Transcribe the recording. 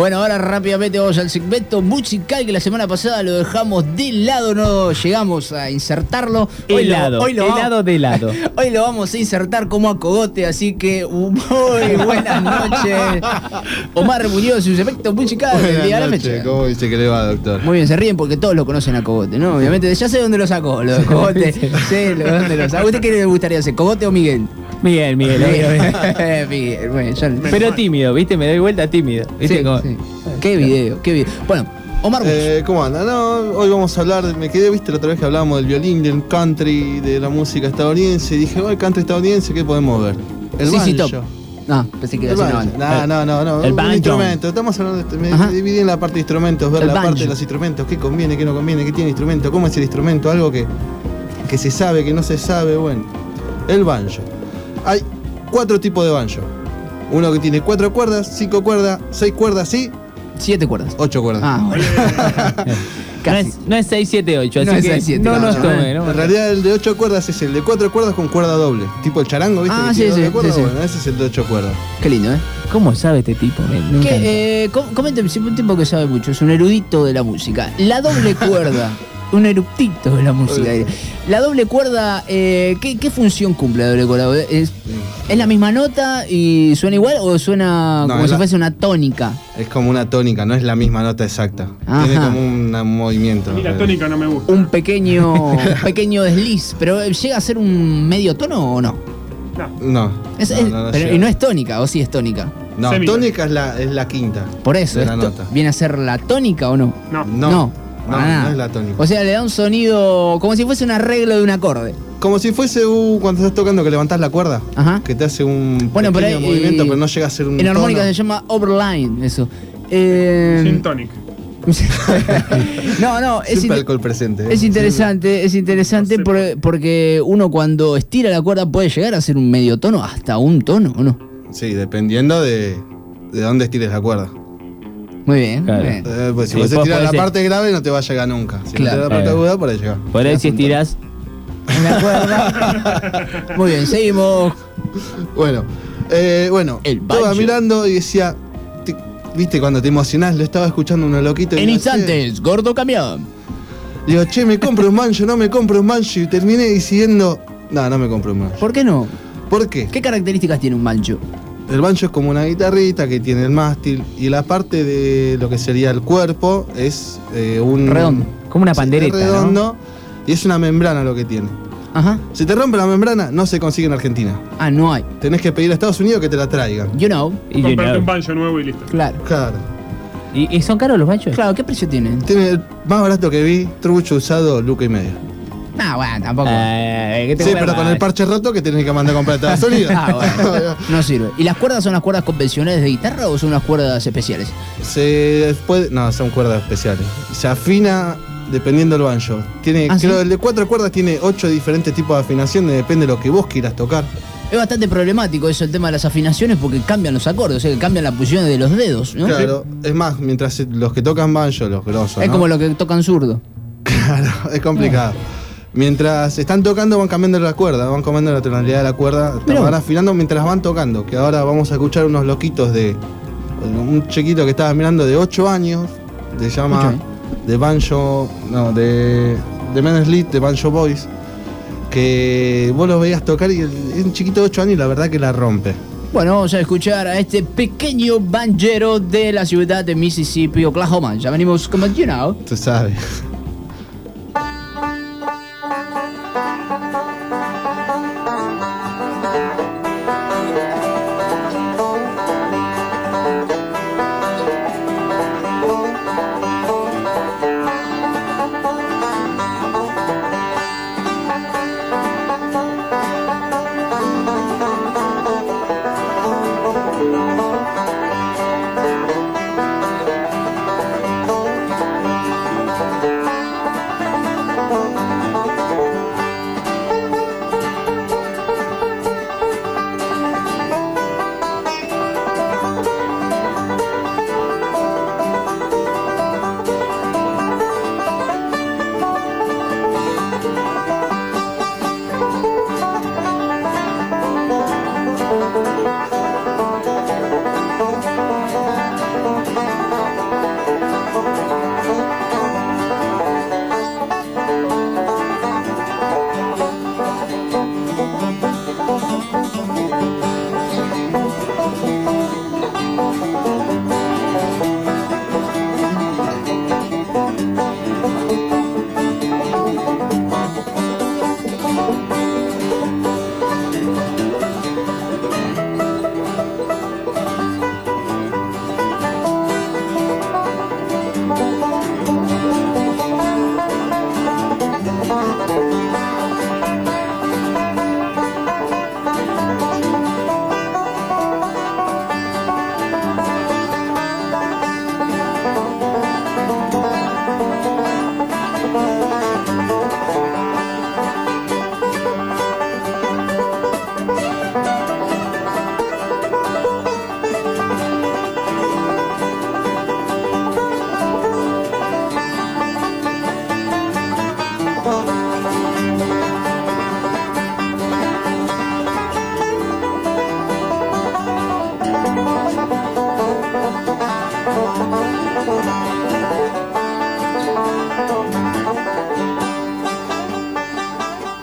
Bueno, ahora rápidamente vamos al segmento musical que la semana pasada lo dejamos de lado, no llegamos a insertarlo. Hoy helado, lo, hoy lo helado vamos, de helado. Hoy lo vamos a insertar como a cogote, así que muy buenas noches. Omar Muñoz, su segmento musical del día de la Buenas fecha. noches, ¿Cómo dice que le va, doctor? Muy bien, se ríen porque todos lo conocen a Cogote, ¿no? Obviamente, ya sé dónde lo sacó, lo de Cogote. sé lo- dónde lo sacó. ¿A usted qué le gustaría hacer, Cogote o Miguel? Miguel, Miguel, obviamente. Miguel, bueno, ya Pero tímido, ¿viste? Me doy vuelta tímido. ¿Viste? Sí, Como- sí. Qué video, qué video. Bueno, Omar Bush. Eh, ¿Cómo anda? No, hoy vamos a hablar, me quedé, viste, la otra vez que hablábamos del violín, del country, de la música estadounidense, y dije, el country estadounidense, ¿qué podemos ver? El banjo. Top. No, pensé que iba a. No, no, no, no. El banjo. instrumento. Estamos hablando de, me Ajá. dividí en la parte de instrumentos, ver El la banjo. parte de los instrumentos, qué conviene, qué no conviene, qué tiene instrumento, cómo es el instrumento, algo que, que se sabe, que no se sabe, bueno. El banjo. Hay cuatro tipos de banjo. Uno que tiene cuatro cuerdas, cinco cuerdas, seis cuerdas y Siete cuerdas. ocho cuerdas. Ah, bueno. No es, no es 678, así No es que 678, no no, nos no, tome, ¿no? En realidad el de ocho cuerdas es el de cuatro cuerdas con cuerda doble. Tipo el charango, ¿viste? Ah, que sí, tiene sí, doble cuerda? sí, sí. Bueno, ese es el de ocho cuerdas. Qué lindo, ¿eh? ¿Cómo sabe este tipo? Me, me encanta. ¿Qué, eh, com- coménteme, siempre un tipo que sabe mucho, es un erudito de la música. La doble cuerda, un erudito de la música. La doble cuerda, eh, ¿qué, qué función cumple la doble cuerda? ¿Es, es la misma nota y suena igual o suena No, como si la- fuese una tónica? Es como una tónica, no es la misma nota exacta. Ajá. Tiene como un, un movimiento. A mí la tónica no me gusta. Un pequeño, pequeño desliz, pero ¿llega a ser un medio tono o no? No. No. Es- no, es- no, no pero- llega. y no es tónica, o sí es tónica. No, tónica es la, es la quinta. Por eso, De la nota. ¿viene a ser la tónica o no? No. No. No, nada. no es la tónica. O sea, le da un sonido como si fuese un arreglo de un acorde. Como si fuese uh, cuando estás tocando que levantás la cuerda. Ajá. Que te hace un Bueno, pero hay- movimiento, y- pero no llega a ser un En armónica se llama overline, eso. Eh, Gin tonic. no, no, es, presente. ¿eh? es interesante, es interesante No sé por- porque uno cuando estira la cuerda puede llegar a ser un medio tono hasta un tono, ¿o no? Sí, dependiendo de, de dónde estires la cuerda. Muy bien, Claro. bien. Eh, pues si Sí, vos vos estiras la podés- parte grave no te va a llegar nunca. Si Claro. no tiras la parte Eh. aguda, por ahí llega. Por ahí si estirás. Una cuerda. Muy bien, seguimos. Bueno, eh, bueno, El estaba banjo. mirando y decía, te- viste, cuando te emocionás, lo estaba escuchando unos loquitos. y En digo, instantes, gordo camión. Digo, che, me compro un mancho, no me compro un mancho. Y terminé diciendo, no, no me compro un mancho. ¿Por qué no? ¿Por qué? ¿Qué características tiene un mancho? El banjo es como una guitarrita que tiene el mástil y la parte de lo que sería el cuerpo es eh, un... Redondo. Como una pandereta, ¿no? redondo y es una membrana lo que tiene. Ajá. Si te rompe la membrana, no se consigue en Argentina. Ah, no hay. Tenés que pedir a Estados Unidos que te la traigan. You know. Y, you know. un banjo nuevo y listo. Claro. Claro. ¿Y, y son caros los banchos? Claro, ¿qué precio tienen? Tiene el más barato que vi, trucho usado, luca y medio. Ah, bueno, tampoco. Eh, ¿qué te Sí, pero con el parche roto que tenés que mandar a comprar a Estados Unidos. Ah, bueno. No sirve. ¿Y las cuerdas son las cuerdas convencionales de guitarra o son unas cuerdas especiales? Se puede. No, son cuerdas especiales. Se afina dependiendo del banjo. Tiene, ¿Ah, creo, sí? el de cuatro cuerdas tiene ocho diferentes tipos de afinación, depende de lo que vos quieras tocar. Es bastante problemático eso el tema de las afinaciones porque cambian los acordes, o sea, que cambian las posiciones de los dedos, ¿no? Claro, es más, mientras los que tocan banjo, los grosos. Es ¿no? como lo que tocan zurdo. Claro, es complicado. Mientras están tocando van cambiando la cuerda, van cambiando la tonalidad de la cuerda, Mirá van vos. afinando mientras van tocando. Que ahora vamos a escuchar unos loquitos de un chiquito que estaba mirando de 8 años, se llama años. de Banjo, no, de de Men's Lead, de Banjo Boys, que vos los veías tocar y es un chiquito de 8 años y la verdad que la rompe. Bueno, vamos a escuchar a este pequeño banjero de la ciudad de Mississippi, Oklahoma. Ya venimos como you know. Tú sabes.